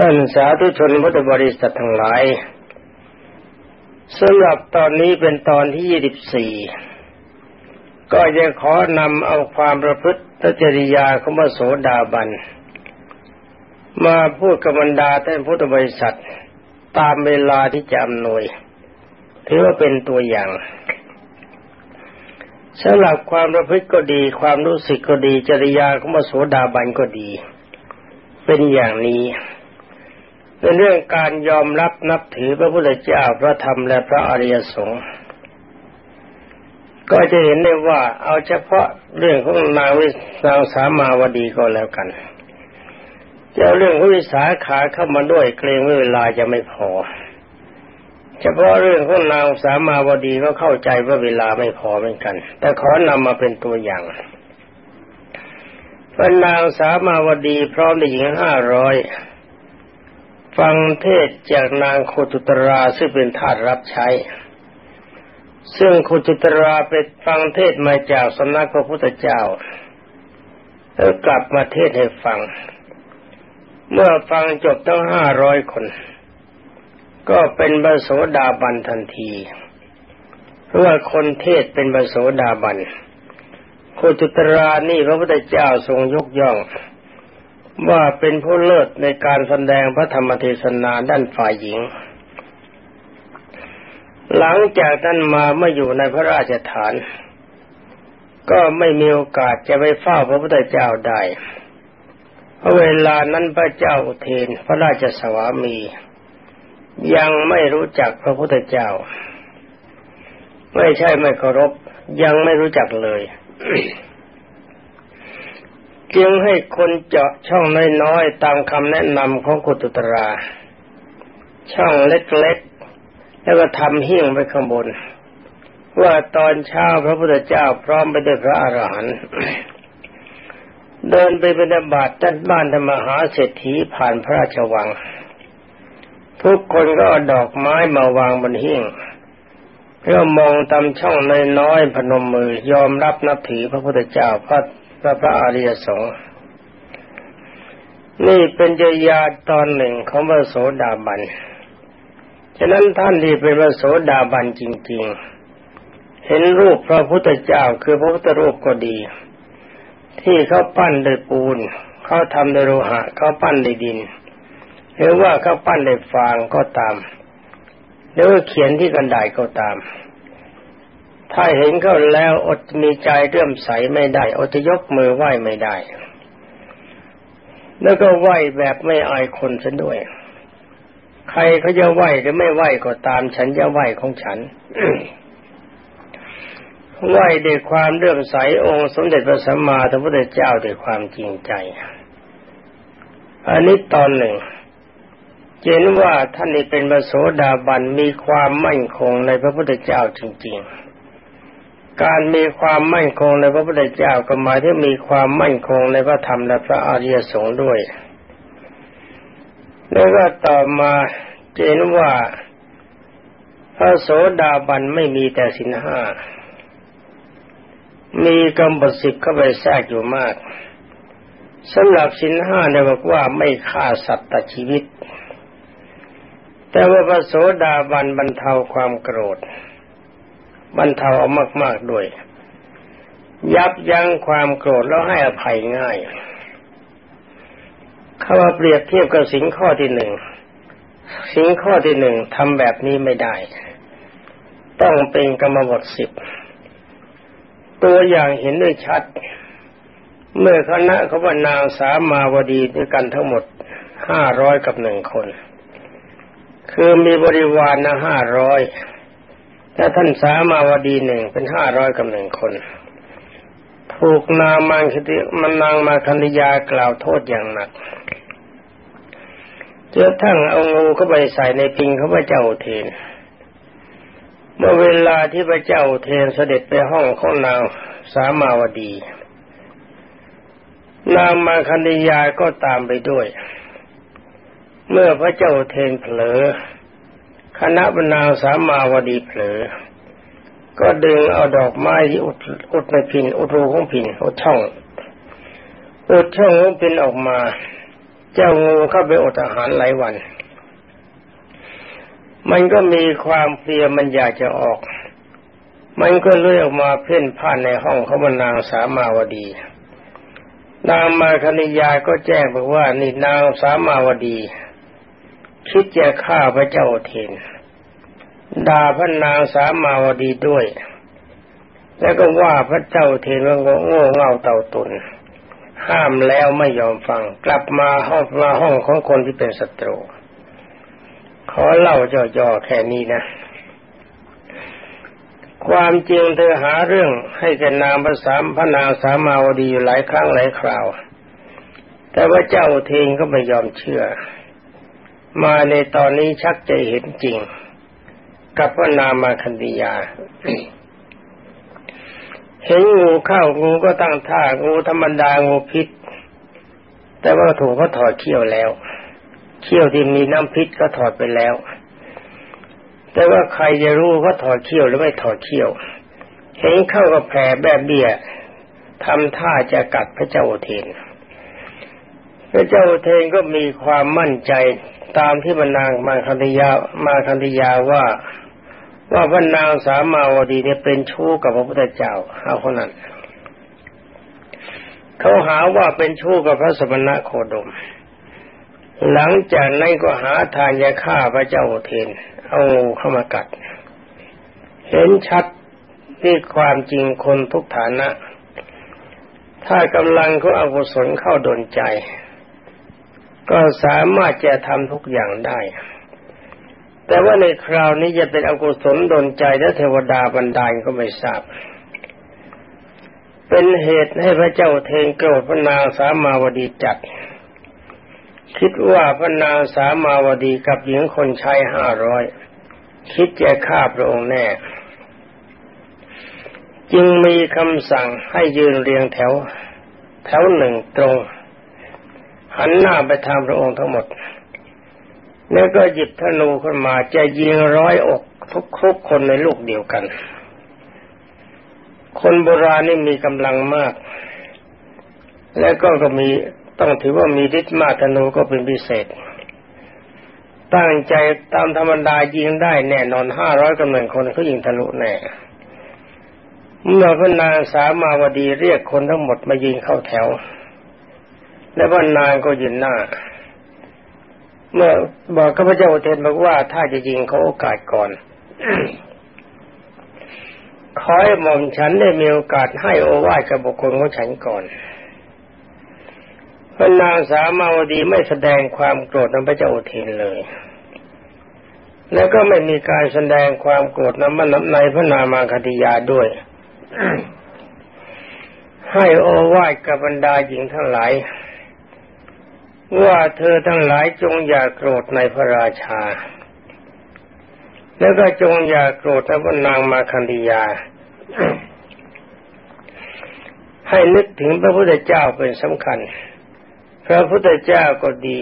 ท่านสาธุชนพุทธบริษัททั้งหลายสำหรับตอนนี้เป็นตอนที่ยี่สิบสี่ก็จะขอนำเอาความประพฤติจริยาของพระโสดาบัน มาพูดกับบรรดาท่านพุทธบริษัท ตามเวลาที่จะอำนวย ถือว่าเป็นตัวอย่างสำหรับความประพฤติก็ดี ความรู้สึกก็ดีจริยาของพระโสดาบันก็ดี เป็นอย่างนี้ เป็นเรื่องการยอมรับนับถือพระพุทธเจ้าพระธรรมและพระอริยสงฆ์ก็จะเห็นได้ว่าเอาเฉพาะเรื่องของนางวินางสามาวดีก็แล้วกันจะเอาเรื่องของวิสาขาเข้ามาด้วยเกรงว่าเวลาจะไม่พอ เฉพาะเรื่องของนางสามาวดีก็เข้าใจว่าเวลาไม่พอเหมือนกัน แต่ขอนำมาเป็นตัวอย่างพระนางสามาวดีพร้อมด้หญิงห้าร้อย ฟังเทศจากนางโคตุตราซึ่งเป็นทาสรับใช้ ซึ่งโคตุตราเป็นฟังเทศมาจากสำนักพระพุทธเจ้า แล้วกลับมาเทศให้ฟัง เมื่อฟังจบทั้งห้าร้อยคน ก็เป็นบโสดาบันทันทีเพราะว่าคนเทศเป็นบโสดาบันโคตุตรานี่พระพุทธเจ้าทรงยกย่อง ว่าเป็นผู้เลิศในการแสดงพระธรรมเทศนาด้านฝ่ายหญิง หลังจากนั้นมาเมื่ออยู่ในพระราชฐาน ก็ไม่มีโอกาสจะไปเฝ้าพระพุทธเจ้าได้เพราะเวลานั้นพระเจ้าอุเทนพระราชสวามี ยังไม่รู้จักพระพุทธเจ้า ไม่ใช่ไม่เคารพยังไม่รู้จักเลย จึงให้คนเจาะช่องน้อยๆตามคำแนะนำของกุตุตรา ช่องเล็กๆ แล้วก็ทำหิ้งไว้ข้างบน ว่าตอนเช้าพระพุทธเจ้าพร้อมไปด้วยพระอรหันต์เดินไปเป็นบาตด้านบ้านธรรมหาเศรษฐีผ่านพระราชวัง ทุกคนก็ดอกไม้มาวางบนหิ้งเพื่อมองตามช่องน้อยๆพนมมือยอมรับนับถือพระพุทธเจ้าพระ พระพระอริยสงฆ์นี่เป็นจยาตอนหนึ่งของพระโสดาบัน ฉะนั้นท่านที่เป็นพระโสดาบันจริง ๆ เห็นรูปพระพุทธเจ้าคือพระพุทธรูปก็ดี ที่เขาปั้นด้วยปูน เขาทำด้วยโลหะ เขาปั้นด้วยดิน หรือว่าเขาปั้นด้วยฟางก็ตาม หรือว่าเขียนที่กันไดก็ตาม ถ้าเห็นเขาแล้วอดมีใจเรื่อมใสไม่ได้ อดยกมือไหว้ไม่ได้ แล้วก็ไหว้แบบไม่อายคนซะด้วย ใครเขาจะไหว้หรือไม่ไหว้ก็ตามฉันจะไหว้ของฉันไหว้ด้วยความเรื่อมใสองค์สมเด็จพระสัมมาสัมพุทธเจ้าด้วยความจริงใจ อันนี้ตอนหนึ่งเห็นว่าท่านนี้เป็นพระโสดาบันมีความมั่นคงในพระพุทธเจ้าจริง ๆ การมีความมั่นคงในพระพุทธเจ้าก็หมายถึงมีความมั่นคงในพระธรรมและพระอริยสงฆ์ด้วยแล้วก็ต่อมาเจนว่าพระโสดาบันไม่มีแต่สินห้า มีกำบดสิบเข้าไปแทรกอยู่มากสำหรับสินห้าเนี่ยบอกว่าไม่ฆ่าสัตว์ตัดชีวิต แต่ว่าพระโสดาบันบรรเทาความโกรธ บรรเทาเอามาก ๆด้วย ยับยั้งความโกรธแล้วให้อภัยง่ายเขาว่าเปรียบเทียบกับสิ่งข้อที่หนึ่งสิ่งข้อที่หนึ่งทำแบบนี้ไม่ได้ ต้องเป็นกรรมบทสิบตัวอย่างเห็นด้วยชัด เมื่อคณะเขาว่านางสามาวดีด้วยกันทั้งหมดห้าร้อยกับหนึ่งคน คือมีบริวารนะห้าร้อย ถ้าท่านสามาวดีหนึ่งเป็นห้าร้อยกับหนึ่งคน ถูกนางมังคติมันนางมาคันธยากล่าวโทษอย่างหนักเจอทั้งเอางูเข้าไปใส่ในปิงเขาพระเจ้าเทน เมื่อเวลาที่พระเจ้าเทนเสด็จไปห้องของนางสามาวดี นางมาคันธยาก็ตามไปด้วย เมื่อพระเจ้าเทนเผลอ คณะบรรณาสามาวดีเผลอ ก็ดึงเอาดอกไม้ที่อุดอุดในพินอุดรูของพินอุดช่อง อุดช่องของพินออกมา เจ้างูเข้าไปอดอาหารหลายวัน มันก็มีความเพลียมันอยากจะออก มันก็เลื่อยออกมาเพ่นพ่านในห้องเขาบนางสามาวดี นางมาคณิยาก็แจ้งบอกว่านี่นางสามาวดี คิดจะฆ่าพระเจ้าเทนด่าพระนางสามาวดีด้วย แล้วก็ว่าพระเจ้าเทนว่าโง่เง่าเต่าตุน ห้ามแล้วไม่ยอมฟัง กลับมาห้องมาห้องของคนที่เป็นศัตรูขอเล่าจ่อๆแค่นี้นะ ความจริงเธอหาเรื่องให้แกนางภาษาพระนางสามาวดีอยู่หลายครั้งหลายคราว แต่ว่าเจ้าเทงก็ไม่ยอมเชื่อ มาในตอนนี้ชักจะเห็นจริง กับพระนามาคันธยา เห็นงูเข้างูก็ตั้งท่างูธรรมดางูพิษ แต่ว่าถูกเขาถอดเขี้ยวแล้ว เขี้ยวที่มีน้ำพิษก็ถอดไปแล้ว แต่ว่าใครจะรู้ว่าถอดเขี้ยวหรือไม่ถอดเขี้ยว เห็นเข้ากับแผลแบบเบี้ยทำท่าจะกัดพระเจ้าเทนพระเจ้าเทนก็มีความมั่นใจ ตามที่บรรนางมาคันธยามาคันธยาว่า ว่าพระนางสามาวดีเนี่ยเป็นชู้กับพระพุทธเจ้าเอาคนนั้นเขาหาว่าเป็นชู้กับพระสมณะโคดม หลังจากนั้นก็หาทานยาฆ่าพระเจ้าเทน เอาเข้ามากัด เห็นชัดที่ความจริงคนทุกฐานะ ถ้ากำลังเขาอากุศลเข้าโดนใจ ก็สามารถจะทำทุกอย่างได้ แต่ว่าในคราวนี้จะเป็นอกุศลดนใจและเทวดาบันดาลก็ไม่ทราบ เป็นเหตุให้พระเจ้าเทงโกรธพระนางสามาวดีจัด คิดว่าพระนางสามาวดีกับหญิงคนชายห้าร้อยคิดจะฆ่าพระองค์แน่ จึงมีคำสั่งให้ยืนเรียงแถว แถวหนึ่งตรง หันหน้าไปทางพระองค์ทั้งหมด แล้วก็หยิบธนูขึ้นมาจะยิงร้อยอกทุกคุกคนในลูกเดียวกัน คนโบราณนี่มีกำลังมาก แล้วก็ก็มีต้องถือว่ามีฤทธิ์มากธนูก็เป็นพิเศษ ตั้งใจตามธรรมดายิงได้แน่นอนห้าร้อยกำลังคนเขายิงทะลุแน่เมื่อพระนางสามาวดีเรียกคนทั้งหมดมายิงเข้าแถว และพระนางก็ยืนหน้า เมื่อบอกข้าพเจ้าเทนบอกว่าถ้าจะยิงเขาโอกาสก่อนขอให้หม่อมฉันได้มีโอกาสให้โอวาทกับบุคคลของฉันก่อนพระนางสามาวดีไม่แสดงความโกรธในพระเจ้าเทนเลย แล้วก็ไม่มีการแสดงความโกรธน้ำมันน้ำในพระนามาคติยาด้วย ให้โอวาทกับบรรดาหญิงทั้งหลาย ว่าเธอทั้งหลายจงอย่าโกรธในพระราชา แล้วก็จงอย่าโกรธในพระนางมาคันธยา ให้นึกถึงพระพุทธเจ้าเป็นสำคัญ พระพุทธเจ้าก็ดี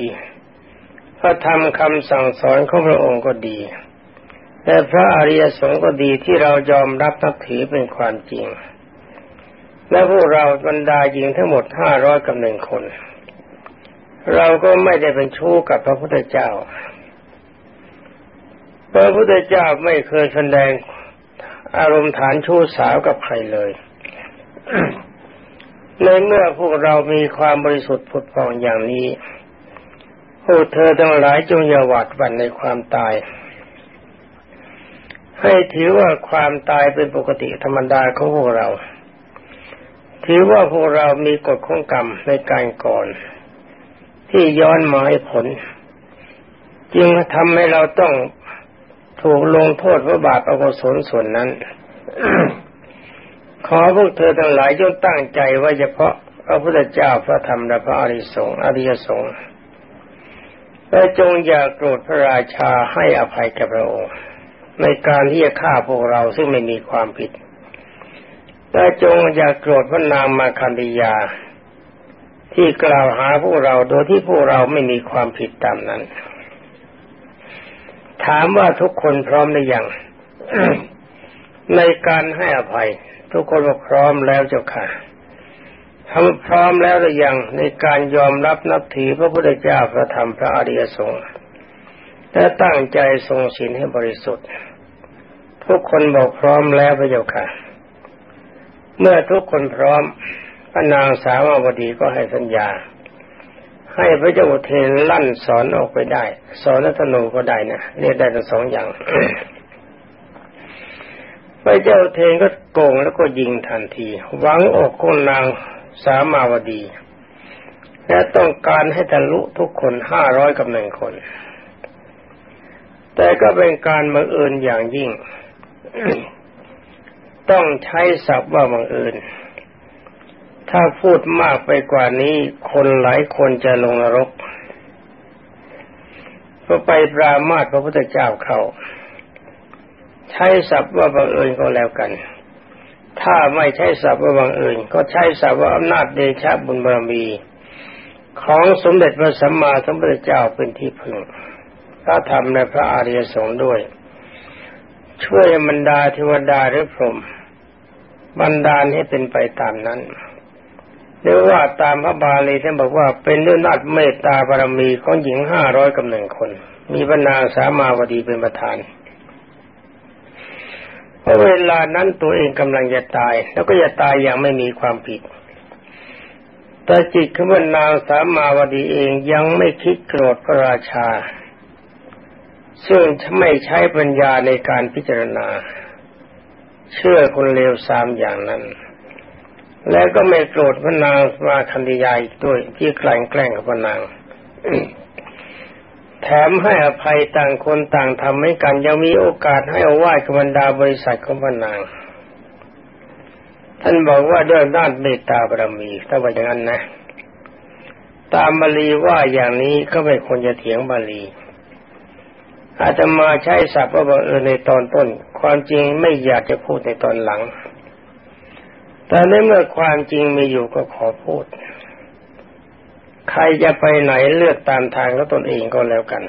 พระธรรมคำสั่งสอนของพระองค์ก็ดีและพระอริยสงฆ์ก็ดีที่เรายอมรับนับถือเป็นความจริง และพวกเราบรรดาหญิงทั้งหมดห้าร้อยกับหนึ่งคน เราก็ไม่ได้เป็นชู้กับพระพุทธเจ้า พระพุทธเจ้าไม่เคยแสดงอารมณ์ฐานชู้สาวกับใครเลย ในเมื่อพวกเรามีความบริสุทธิ์ผุดผ่องอย่างนี้พวกเธอทั้งหลายจงอย่าหวาดหวั่นในความตาย ให้ถือว่าความตายเป็นปกติธรรมดาของพวกเรา ถือว่าพวกเรามีกฎของกรรมในการก่อน ที่ย้อนมาให้ผล จึงทำให้เราต้องถูกลงโทษเพราะบาปอกุศลส่วนนั้น ขอพวกเธอทั้งหลายจงตั้งใจว่าเฉพาะพระพุทธเจ้าพระธรรมและพระอริสงฆ์อริยสงฆ์และจงอย่าโกรธพระราชาให้อภัยกับพระองค์ ในการที่จะฆ่าพวกเราซึ่งไม่มีความผิดและจงอย่าโกรธพระนางมาคันธยา ที่กล่าวหาพวกเราโดยที่พวกเราไม่มีความผิดตามนั้น ถามว่าทุกคนพร้อมหรือยัง ในการให้อภัย ทุกคนบอกพร้อมแล้วเจ้าค่ะทำพร้อมแล้วหรือยังในการยอมรับนับถือพระพุทธเจ้าพระธรรมพระอริยสงฆ์และตั้งใจทรงศีลให้บริสุทธิ์ ทุกคนบอกพร้อมแล้วพระเจ้าค่ะ เมื่อทุกคนพร้อม พระนางสาวาวดีก็ให้สัญญา ให้พระเจ้าเทนลั่นสอนออกไปได้ สอนนัตโนก็ได้นะเรียกได้ทั้งสองอย่างพระเจ้าเทนก็โกงแล้วก็ยิงทันทีหวังอกของนางสามาวดี และต้องการให้ทะลุทุกคนห้าร้อยกับหนึ่งคน แต่ก็เป็นการบังเอิญอย่างยิ่ง ต้องใช้ศัพท์ว่าบังเอิญ ถ้าพูดมากไปกว่านี้ คนหลายคนจะลงนรก ก็ไปปรามาสพระพุทธเจ้าเขาใช้ศัพท์ว่าบังเอิญก็แล้วกัน ถ้าไม่ใช้ศัพท์ว่าบังเอิญก็ใช้ศัพท์ว่าอำนาจเดชะบุญบารมี ของสมเด็จพระสัมมาสัมพุทธเจ้าเป็นที่พึ่งพระธรรมในพระอริยสงฆ์ด้วย ช่วยบรรดาเทวดาหรือพรหมบรรดาให้เป็นไปตามนั้น หรือว่าตามพระบาลีท่านบอกว่าเป็นด้วยนัดเมตตาบารมีของหญิงห้าร้อยกับหนึ่งคน มีบรรณาสามาวดีเป็นประธานเพราะเวลานั้นตัวเองกำลังจะตาย แล้วก็จะตายอย่างไม่มีความผิด แต่จิตของนางสามาวดีเองยังไม่คิดโกรธพระราชา ซึ่งไม่ใช้ปัญญาในการพิจารณา เชื่อคนเลวสามอย่างนั้น แล้วก็ไม่โกรธพระนางมาคันธิยาอีกด้วย ที่แกล้งแกล้งกับพระนางแถมให้อภัยต่างคนต่างทำให้กันยังมีโอกาสให้อวาดกับบรรดาบริษัทของพระนาง ท่านบอกว่าด้วยด้านเมตตาบารมีถ้าว่าอย่างนั้นนะ ตามบาลีว่าอย่างนี้ก็ไม่ควรจะเถียงบาลี อาจจะมาใช้ศัพท์ว่าบังเอิญในตอนต้น ความจริงไม่อยากจะพูดในตอนหลัง แต่ในเมื่อความจริงมีอยู่ก็ขอพูด ใครจะไปไหนเลือกตามทางของตนเองก็แล้วกัน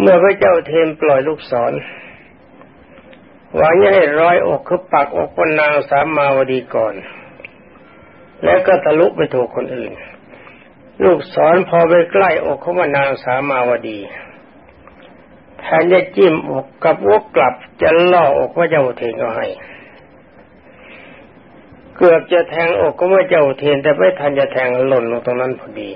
เมื่อพระเจ้าเทมปล่อยลูกศรหวังให้ร้อยอกคือปักอกคนนางสามมาวดีก่อน แล้วก็ทะลุไปถูกคนอื่น ลูกศรพอไปใกล้อกของนางสามาวดีแทนจะจิ้มอกกับวกกลับจะล่ออกพระเจ้าเทนก็ให้ เกือบจะแทงอกก็ไม่เจ้าเทียนแต่ไม่ทันจะแทงหล่นลงตรงนั้นพอดี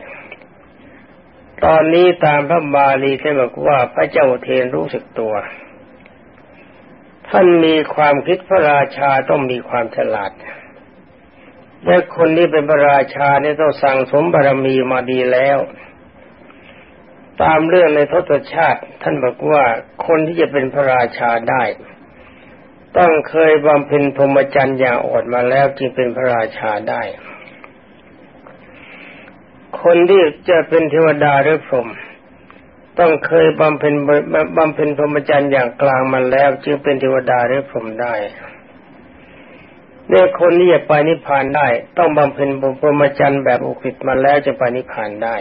ตอนนี้ตามพระบาลีท่านบอกว่าพระเจ้าเทียนรู้สึกตัว ท่านมีความคิดพระราชาต้องมีความฉลาดและคนนี้เป็นพระราชาเนี่ยต้องสั่งสมบารมีมาดีแล้ว ตามเรื่องในทศชาติ ท่านบอกว่าคนที่จะเป็นพระราชาได้ ต้องเคยบำเพ็ญพรหมจรรย์อย่างอดมาแล้วจึงเป็นพระราชาได้ คนที่จะเป็นเทวดาหรือพรหมต้องเคยบำเพ็ญบำเพ็ญพรหมจรรย์อย่างกลางมาแล้วจึงเป็นเทวดาหรือพรหมได้เนี่ยคนที่จะไปนิพพานได้ ต้องบำเพ็ญพรหมจรรย์แบบอุกฤษมาแล้วจะไปนิพพานได้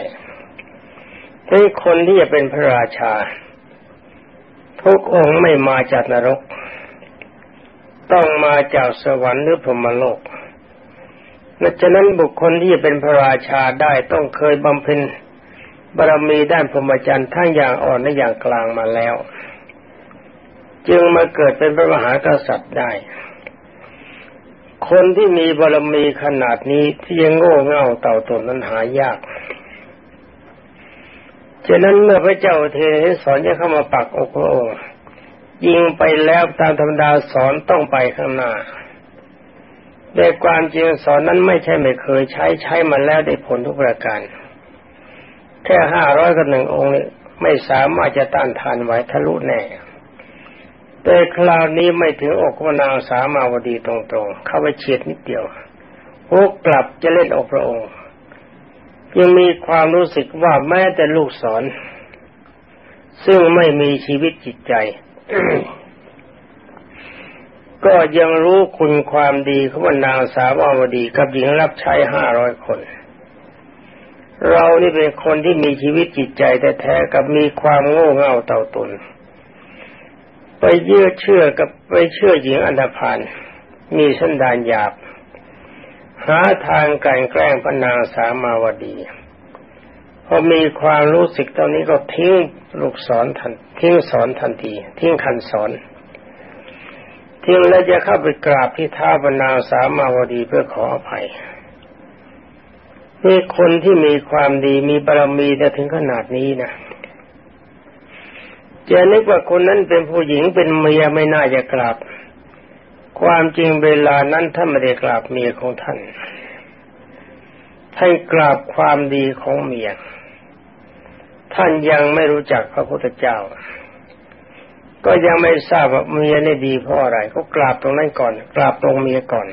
ที่คนที่จะเป็นพระราชา ทุกองค์ไม่มาจากนรก ต้องมาจากสวรรค์หรือพรหมโลกดังนั้นบุคคลที่จะเป็นพระราชาได้ต้องเคยบำเพ็ญบารมีด้านพรหมจรรย์ทั้งอย่างอ่อนและอย่างกลางมาแล้ว จึงมาเกิดเป็นพระมหากษัตริย์ได้ คนที่มีบารมีขนาดนี้ที่ยังโง่เง่าเต่าตนนั้นหายากฉะนั้นเมื่อพระเจ้าเทสอนจะเข้ามาปักอกพระองค์ ยิงไปแล้วตามธรรมดาสอนต้องไปข้างหน้าแต่ความจริงสอนนั้นไม่ใช่ไม่เคยใช้ใช้มาแล้วได้ผลทุกประการ แค่ห้าร้อยกับหนึ่งองค์นี้ไม่สามารถจะต้านทานไหวทะลุแน่ แต่คราวนี้ไม่ถึงอกพนางสามาวดีตรงๆ เข้าไปเฉียดนิดเดียวพวกกลับจะเล่นอกพระองค์ ยังมีความรู้สึกว่าแม้แต่ลูกสอน ซึ่งไม่มีชีวิตจิตใจ ก็ยังรู้คุณความดีของนางสาวาวดีกับหญิงรับใช้ห้าร้อยคน เรานี่เป็นคนที่มีชีวิตจิตใจแต่แท้กับมีความโง่เง่าเต่าตุน ไปเยื่อเชื่อกับไปเชื่อหญิงอันธพาลมีสันดานหยาบ หาทางการแกล้งพนางสามาวดี พอมีความรู้สึกตอนนี้ก็ทิ้งลูกศรทันทิ้งสอนทันที ทิ้งคันสอนทิ้งแล้วจะเข้าไปกราบที่ท้าพนาสามาวดีเพื่อขออภัยนี่คนที่มีความดีมีบารมีจะถึงขนาดนี้นะจะนึกว่าคนนั้นเป็นผู้หญิงเป็นเมียไม่น่าจะกราบ ความจริงเวลานั้นท่านไม่ได้กราบเมียของท่านท่านกราบความดีของเมีย ท่านยังไม่รู้จักพระพุทธเจ้า ก็ยังไม่ทราบว่าเมียนี่ดีเพราะอะไรก็กราบตรงนั้นก่อน กราบตรงเมียก่อน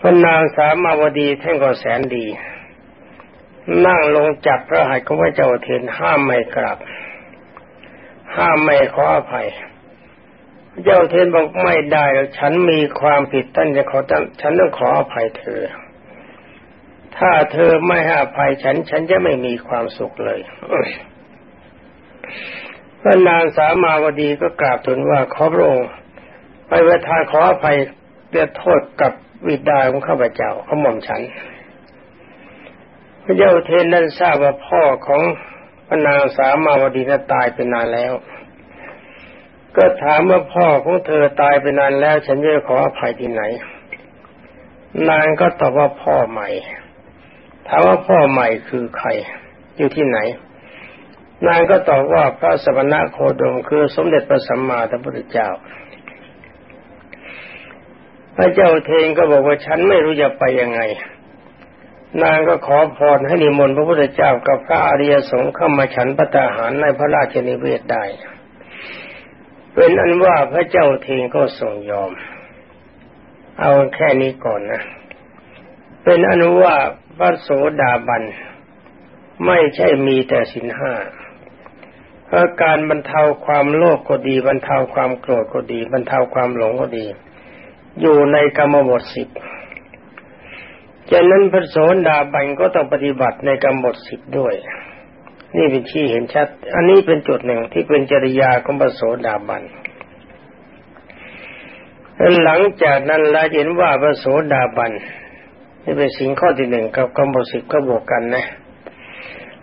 พระนางสามาวดีท่านก็แสนดี นั่งลงจับพระหัตถ์ของพระเจ้าเทนห้ามไม่กราบ ห้ามไม่ขออภัยเจ้าเทนบอกไม่ได้แล้วฉันมีความผิดท่านจะขอฉันต้องขออภัยเธอ ถ้าเธอไม่ให้อภัยฉัน ฉันจะไม่มีความสุขเลยพระนางสามาวดีก็กราบทูลว่าขอพระองค์ไปเวทาขออภัยเดือโทษกับวิดาของข้าพเจ้าเขาหม่อมฉัน พระเจ้าเทนนั้นทราบว่าพ่อของพระนางสามาวดีนั้นตายไปนานแล้ว ก็ถามว่าพ่อของเธอตายไปนานแล้ว ฉันจะขออภัยที่ไหน นางก็ตอบว่าพ่อใหม่ ถามว่าพ่อใหม่คือใคร อยู่ที่ไหน นางก็ตอบว่าพระสมณะโคดมคือสมเด็จพระสัมมาสัมพุทธเจ้า พระเจ้าเทงก็บอกว่าฉันไม่รู้จะไปยังไง นางก็ขอพรให้นิมนต์พระพุทธเจ้ากับพระอริยสงฆ์เข้ามาฉันพระตาหารในพระราชนิเวศได้ เป็นอันว่าพระเจ้าเทงก็ทรงยอม เอาแค่นี้ก่อนนะ เป็นอนุว่า พระโสดาบัน ไม่ใช่มีแต่สินห้าเพราะการบรรเทาความโลภกก็ดี บรรเทาความโกรธก็ดี บรรเทาความหลงก็ดี อยู่ในกรรมบทสิบจากนั้นพระโสดาบันก็ต้องปฏิบัติในกำหนดสิบด้วย นี่เป็นที่เห็นชัด อันนี้เป็นจุดหนึ่งที่เป็นจริยาของพระโสดาบันหลังจากนั้นเราเห็นว่าพระโสดาบัน นี่เป็นสิ่งข้อที่หนึ่งกับกำหนดสิบก็บวกกันนะ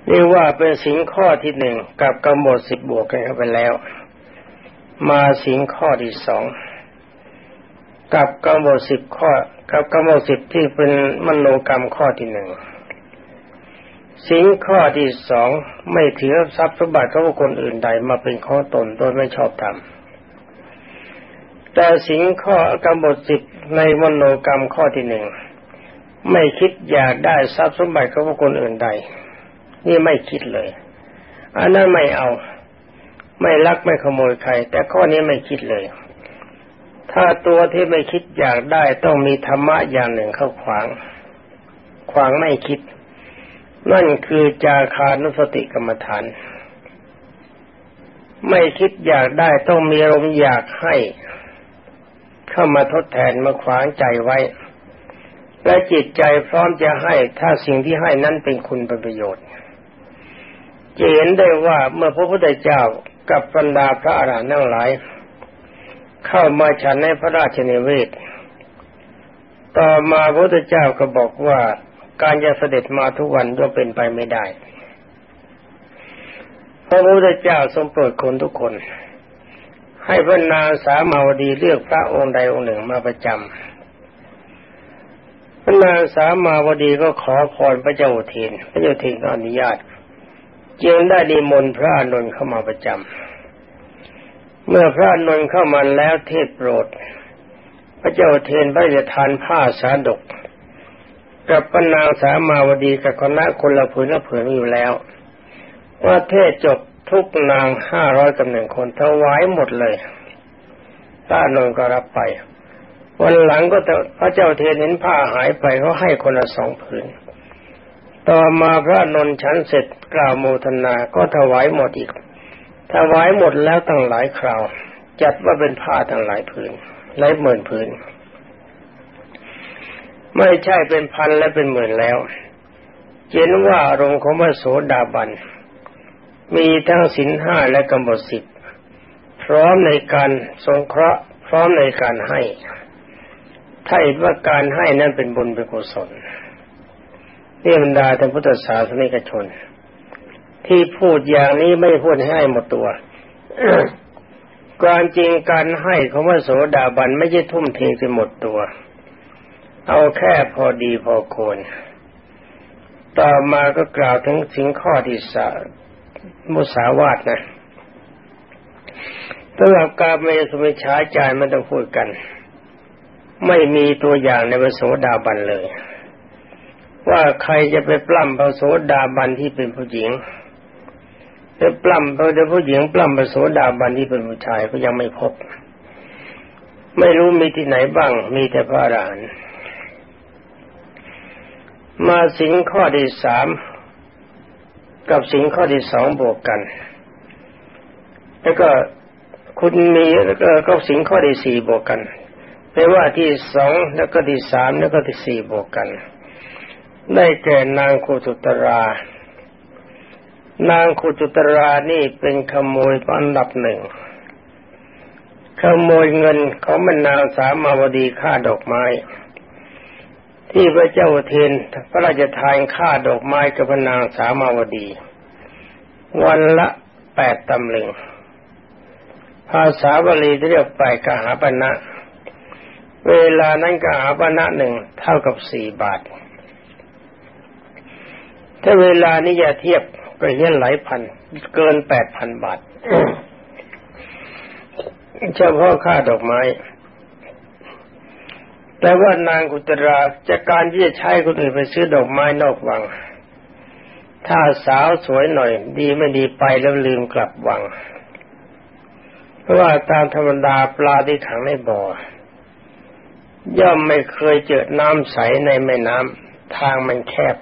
เรียกว่าเป็นสิ่งข้อที่หนึ่งกับกำหนดสิบบวกกันเข้าไปแล้ว มาสิ่งข้อที่สองกับกำหนดสิบข้อ กับกรรมสิทธิ์ที่เป็นมโนกรรมข้อที่หนึ่งสิ่งข้อที่สองไม่ถือทรัพย์สมบัติของคนอื่นใดมาเป็นข้อตนโดยไม่ชอบธรรมแต่สิ่งข้อกรรมสิทธิ์ในมโนกรรมข้อที่หนึ่ง ไม่คิดอยากได้ทรัพย์สมบัติของคนอื่นใด นี่ไม่คิดเลย อันนั้นไม่เอา ไม่ลักไม่ขโมยใคร แต่ข้อนี้ไม่คิดเลย ถ้าตัวที่ไม่คิดอยากได้ต้องมีธรรมะอย่างหนึ่งเข้าขวาง ขวางไม่คิด นั่นคือจาคานุสติกรรมฐาน ไม่คิดอยากได้ต้องมีอารมณ์อยากให้ เข้ามาทดแทนมาขวางใจไว้ และจิตใจพร้อมจะให้ถ้าสิ่งที่ให้นั้นเป็นคุณเป็นประโยชน์จะเห็นได้ว่าเมื่อพระพุทธเจ้ากับบรรดาพระอรหันต์ทั้งหลาย เข้ามาฉันในพระราชนิเวศ ต่อมาพระพุทธเจ้าก็บอกว่าการจะเสด็จมาทุกวันย่อมเป็นไปไม่ได้พระพุทธเจ้าทรงโปรดคนทุกคน ให้พระนางสามาวดีเลือกพระองค์ใดองค์หนึ่งมาประจำ พระนางสามาวดีก็ขอพรพระเจ้าเทนพระเจ้าเทนอนุญาตจึงได้ดีมนพระอนุนเข้ามาประจำเมื่อพระนนท์เข้ามาแล้วเทศโปรด พระเจ้าเทนพระจะทานผ้าสาดก กับปนางสามาวดีกับคณะคนละผืนละผืนอยู่แล้ว ว่าเทศจบทุกนางห้าร้อยกับหนึ่งคนถวายหมดเลยพระนนท์ก็รับไป วันหลังก็พระเจ้าเทนเห็นผ้าหายไปเขาให้คนละสองผืน ต่อมาพระนนท์ฉันเสร็จกล่าวโมทนา ก็ถวายหมดอีก ถวายหมดแล้วตั้งหลายคราว จัดว่าเป็นผ้าตั้งหลายผืนหลายหมื่นผืน ไม่ใช่เป็นพันและเป็นหมื่นแล้วเห็นว่าอารมณ์ของพระโสดาบัน มีทั้งสินห้าและกำหนดสิบพร้อมในการสงเคราะห์พร้อมในการให้ ถ้าเห็นว่าการให้นั้นเป็นบุญเป็นกุศลนี่บรรดาท่านพุทธศาสนิกชน ที่พูดอย่างนี้ไม่พูดให้หมดตัวความจริงการให้ของพระโสดาบันไม่ใช่ทุ่มเทจนหมดตัว เอาแค่พอดีพอควรต่อมาก็กล่าวถึงสิ่งข้อที่สามุสาวาทนะสำหรับการเมสุมิชาจารมันต้องพูดกัน ไม่มีตัวอย่างในพระโสดาบันเลย ว่าใครจะไปปล้ำพระโสดาบันที่เป็นผู้หญิงจะปล้ำพระผู้หญิงปล้ำพระโสดาบันที่เป็นผู้ชายก็ยังไม่พบ ไม่รู้มีที่ไหนบ้าง มีแต่พระอรหันต์มาสิงข้อที่สามกับสิงข้อที่สองบวกกัน แล้วก็คุณมีแล้วก็ก็สิงข้อที่สี่บวกกัน ไม่ว่าที่สองแล้วก็ที่สามแล้วก็ที่สี่บวกกัน ได้แก่นางคุตุตรา นางคุตุตรานี่เป็นขโมยอันดับหนึ่งขโมยเงินของมันนางสามาวดีค่าดอกไม้ ที่พระเจ้าเทนพระราชทานค่าดอกไม้กับพนางสามาวดี วันละแปดตำลึงภาษาบาลีเรียกไปกหาปณะ เวลานั้นกหาปณะหนึ่งเท่ากับสี่บาท ถ้าเวลานี้อย่าเทียบก็เห็นหลายพัน เกินแปดพันบาท เฉพาะค่าดอกไม้ แต่ว่านางกุตราจากการที่จะใช้คนอื่นไปซื้อดอกไม้นอกวัง ถ้าสาวสวยหน่อย ดีไม่ดีไปแล้วลืมกลับวัง เพราะว่าตามธรรมดาปลาที่ขังในบ่อ ย่อมไม่เคยเจอน้ำใสในแม่น้ำทางมันแคบ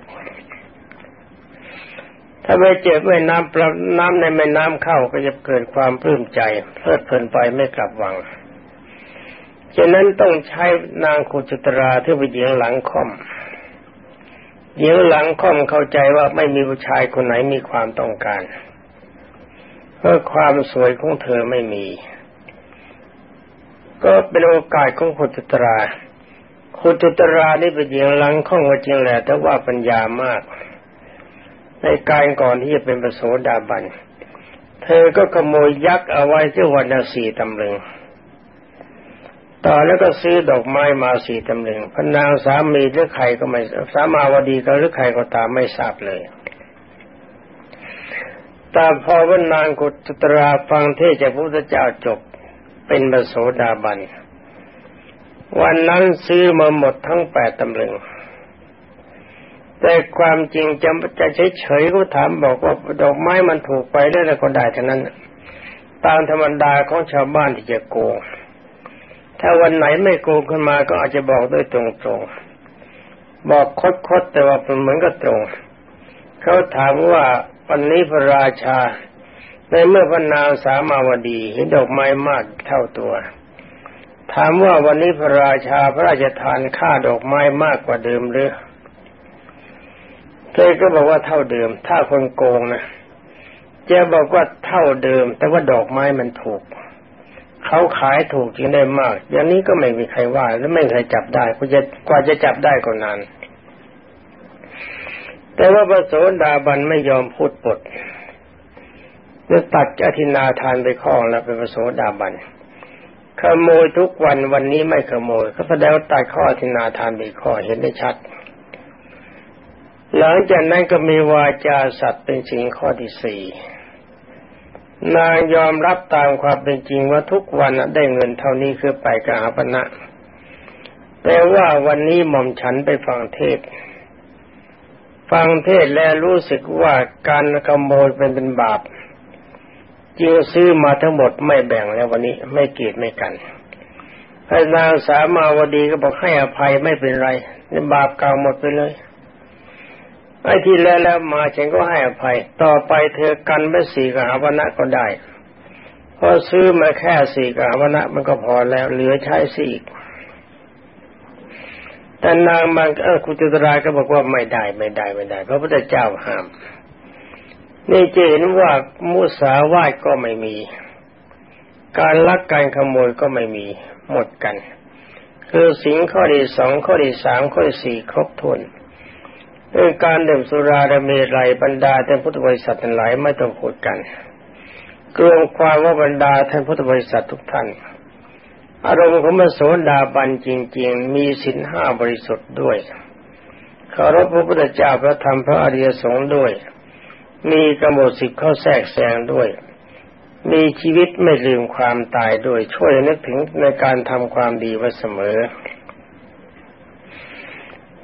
ถ้าไปเจอแม่น้ำปลาน้ำในแม่น้ำเข้าก็จะเกิดความปลื้มใจ เพลิดเพลินไปไม่กลับวังฉะนั้นต้องใช้นางคุจุตราที่ไปหญิงหลังค่อมหญิงหลังค่อมเข้าใจว่าไม่มีผู้ชายคนไหนมีความต้องการเพราะความสวยของเธอไม่มี ก็เป็นโอกาสของคุจุตราคุจุตรานี่เป็นหญิงหลังค่อมก็จริงแหละแต่ว่าปัญญามาก ในการก่อนที่จะเป็นประโสดาบัน เธอก็ขโมยยักษ์เอาไว้ที่วันละสี่ตำลึงต่อแล้วก็ซื้อดอกไม้มาสี่ตำลึงพนางสามีหรือใครก็ไม่สามาวดีก็หรือใครก็ตามไม่ทราบเลยแต่พอวันนางกุตราฟังเทศจากพระพุทธเจ้าจบ เป็นบโสดาบัน วันนั้นซื้อมาหมดทั้งแปดตำลึง แต่ความจริงจะจะเฉยๆก็ถามบอกว่าดอกไม้มันถูกไปได้แล้วก็ได้ทั้งนั้น ตามธรรมดาของชาวบ้านที่จะโกง ถ้าวันไหนไม่โกงขึ้นมาก็อาจจะบอกด้วยตรงๆ บอกคดๆแต่ว่าเป็นเหมือนกับตรง เขาถามว่าวันนี้พระราชา ในเมื่อพนางสามาวดีเห็นดอกไม้มากเท่าตัว ถามว่าวันนี้พระราชาพระราชทานค่าดอกไม้มากกว่าเดิมหรือเธอก็บอกว่าเท่าเดิม ถ้าคนโกงนะจะบอกว่าเท่าเดิม แต่ว่าดอกไม้มันถูก เขาขายถูกจริงได้มาก อย่างนี้ก็ไม่มีใครว่า และไม่มีใครจับได้กว่าจะกว่าจะจับได้ก็นานแต่ว่าพระโสดาบันไม่ยอมพูดปด จะตัดอธินาทานไปข้อแล้วเป็นพระโสดาบันขโมยทุกวันวันนี้ไม่ขโมย ก็แสดงว่าตัดข้ออธินาทานไปข้อเห็นได้ชัด หลังจากนั้นก็มีวาจาสัตว์เป็นสิ่งข้อที่สี่นางยอมรับตามความเป็นจริงว่าทุกวันได้เงินเท่านี้คือไปกหาปณะแต่ว่าวันนี้หม่อมฉันไปฟังเทศ ฟังเทศแล้วรู้สึกว่าการขโมยเป็นเป็นบาป จึงซื้อมาทั้งหมดไม่แบ่งแล้ววันนี้ไม่เกียดไม่กันพระนางสามาวดีก็บอกให้อภัยไม่เป็นไรนี่บาปเก่าหมดไปเลยไอ้ที่แล้วแล้วมาฉันก็ให้อภัย ต่อไปเธอกันไปสี่กหาวนะก็ได้เพราะซื้อมาแค่สี่กหาวนะมันก็พอแล้ว เหลือใช้สี่แต่นางบางเออคุณจุตราก็บอกว่าไม่ได้ไม่ได้ไม่ได้เพราะพระเจ้าห้าม นี่จะเห็นว่ามุสาวาทก็ไม่มี การลักการขโมยก็ไม่มีหมดกัน คือสิ่งข้อที่สองข้อที่สามข้อที่สี่ครบถ้วนเรื่องการดื่มสุราดเมรัยบรรดาท่านพุทธบริษัททั้งหลายไม่ต้องพูดกันกลวงความว่าบรรดาท่านพุทธบริษัททุกท่าน อารมณ์ของมโสดาบันจริง ๆ มีสินห้าบริสุทธิ์ด้วยเคารพพระพุทธเจ้าพระธรรมพระอริยสงฆ์ด้วย มีกำหนดสิบข้อแทรกแซงด้วย มีชีวิตไม่ลืมความตายด้วยช่วยนึกถึงในการทำความดีไว้เสมอ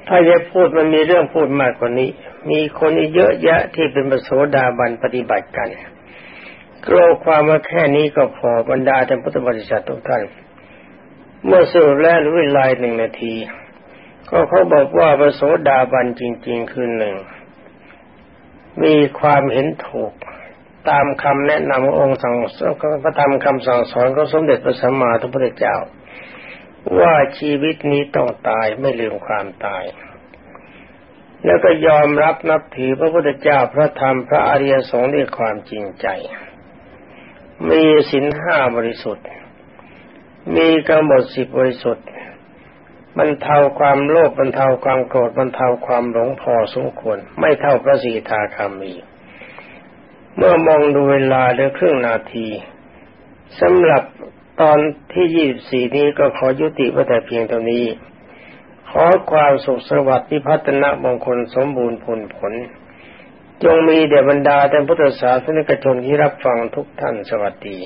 ถ้าจะพูดมันมีเรื่องพูดมากกว่านี้ มีคนเยอะแยะที่เป็นประโสดาบันปฏิบัติกันกลัวความว่าแค่นี้ก็พอบรรดาท่านพุทธบริษัททุกท่าน เมื่อสู่แล้วเวลาหนึ่งนาที ก็เขาบอกว่าพระโสดาบันจริง ๆ คือหนึ่ง มีความเห็นถูก ตามคำแนะนำองค์สั่งพระธรรมคำสั่งสอนของสมเด็จพระสัมมาสัมพุทธเจ้า ว่าชีวิตนี้ต้องตายไม่ลืมความตาย แล้วก็ยอมรับนับถือพระพุทธเจ้าพระธรรมพระอริยสงฆ์ด้วยความจริงใจ มีสินห้าบริสุทธิ์ มีกำหนดสิบบริสุทธิ์ บรรเทาความโลภบรรเทาความโกรธบรรเทาความหลงพอสมควร ไม่เท่าพระสีทาคามี เมื่อมองดูเวลาเหลือครึ่งนาทีสำหรับตอนที่ยี่สิบสี่นี้ก็ขอยุติไว้แต่เพียงเท่านี้ ขอความสุขสวัสดิ์พิพัฒนมงคลสมบูรณ์ผลผล จงมีเดบรรดาแต่พุทธศาสนิกชนที่รับฟังทุกท่านสวัสดี